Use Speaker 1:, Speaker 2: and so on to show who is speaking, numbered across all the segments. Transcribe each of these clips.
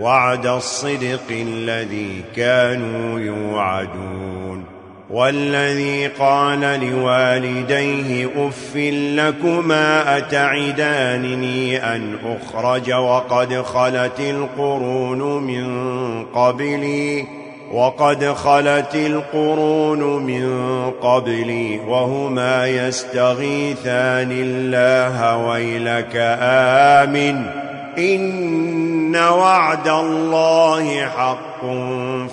Speaker 1: وعد الصدق الذي كانوا يوعدون والذي قال لوالديه أف لكما أتعدانني أن أخرج وقد خلت القرون من قبلي وقد خلت القرون من قبلي وهما يستغيثان الله ويلك آمن ان وعد الله حق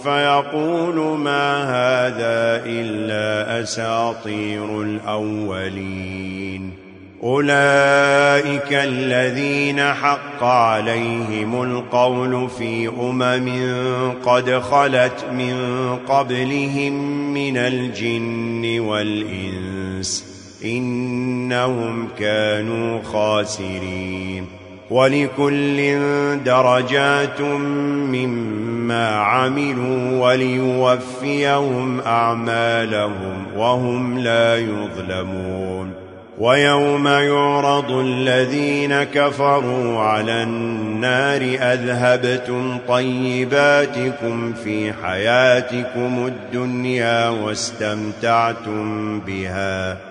Speaker 1: فيقول ما هذا الا اساطير الاولين اولئك الذين حق عليهم القول في امم قد خلت من قبلهم من الجن والانس انهم كانوا خاسرين وَلِكُلٍّ دَرَجَاتٌ مِّمَّا عَمِلُوا وَلِيُوَفِّيَهُمْ أَعْمَالَهُمْ وَهُمْ لَا يُظْلَمُونَ وَيَوْمَ يُعْرَضُ الَّذِينَ كَفَرُوا عَلَى النَّارِ أَذْهَبْتُمْ طَيِّبَاتِكُمْ فِي حَيَاتِكُمُ الدُّنْيَا وَاسْتَمْتَعْتُمْ بِهَا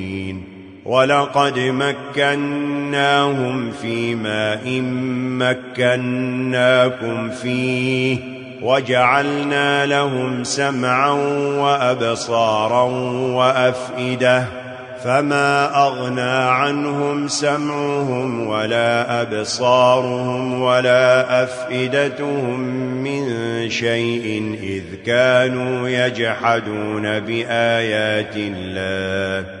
Speaker 1: وَلَقَدْ مَكَّنَّاهُمْ فِي إِنْ مَّكَّنَّاكُمْ فِيهِ وَجَعَلْنَا لَهُمْ سَمْعًا وَأَبْصَارًا وَأَفْئِدَةً فَمَا أَغْنَى عَنْهُمْ سَمْعُهُمْ وَلَا أَبْصَارُهُمْ وَلَا أَفْئِدَتُهُمْ مِنْ شَيْءٍ إِذْ كَانُوا يَجْحَدُونَ بِآيَاتِ اللَّهِ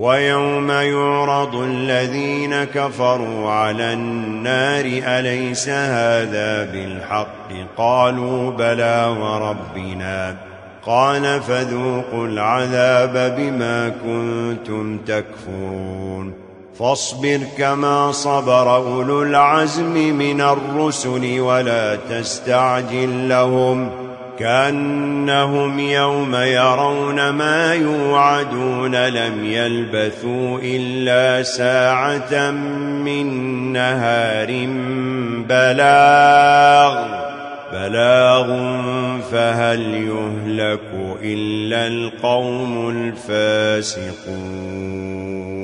Speaker 1: وَيَوْمَ يُعْرَضُ الَّذِينَ كَفَرُوا عَلَى النَّارِ أَلَيْسَ هَذَا بِالْحَقِّ قَالُوا بَلَى وَرَبِّنَا قَالَ فَذُوقُوا الْعَذَابَ بِمَا كُنْتُمْ تَكْفُرُونَ فَاصْبِرْ كَمَا صَبَرَ أُولُو الْعَزْمِ مِنَ الرُّسُلِ وَلَا تَسْتَعْجِلْ لَهُمْ كأنهم يوم يرون ما يوعدون لم يلبثوا إلا ساعة من نهار بلاغ بلاغ فهل يهلك إلا القوم الفاسقون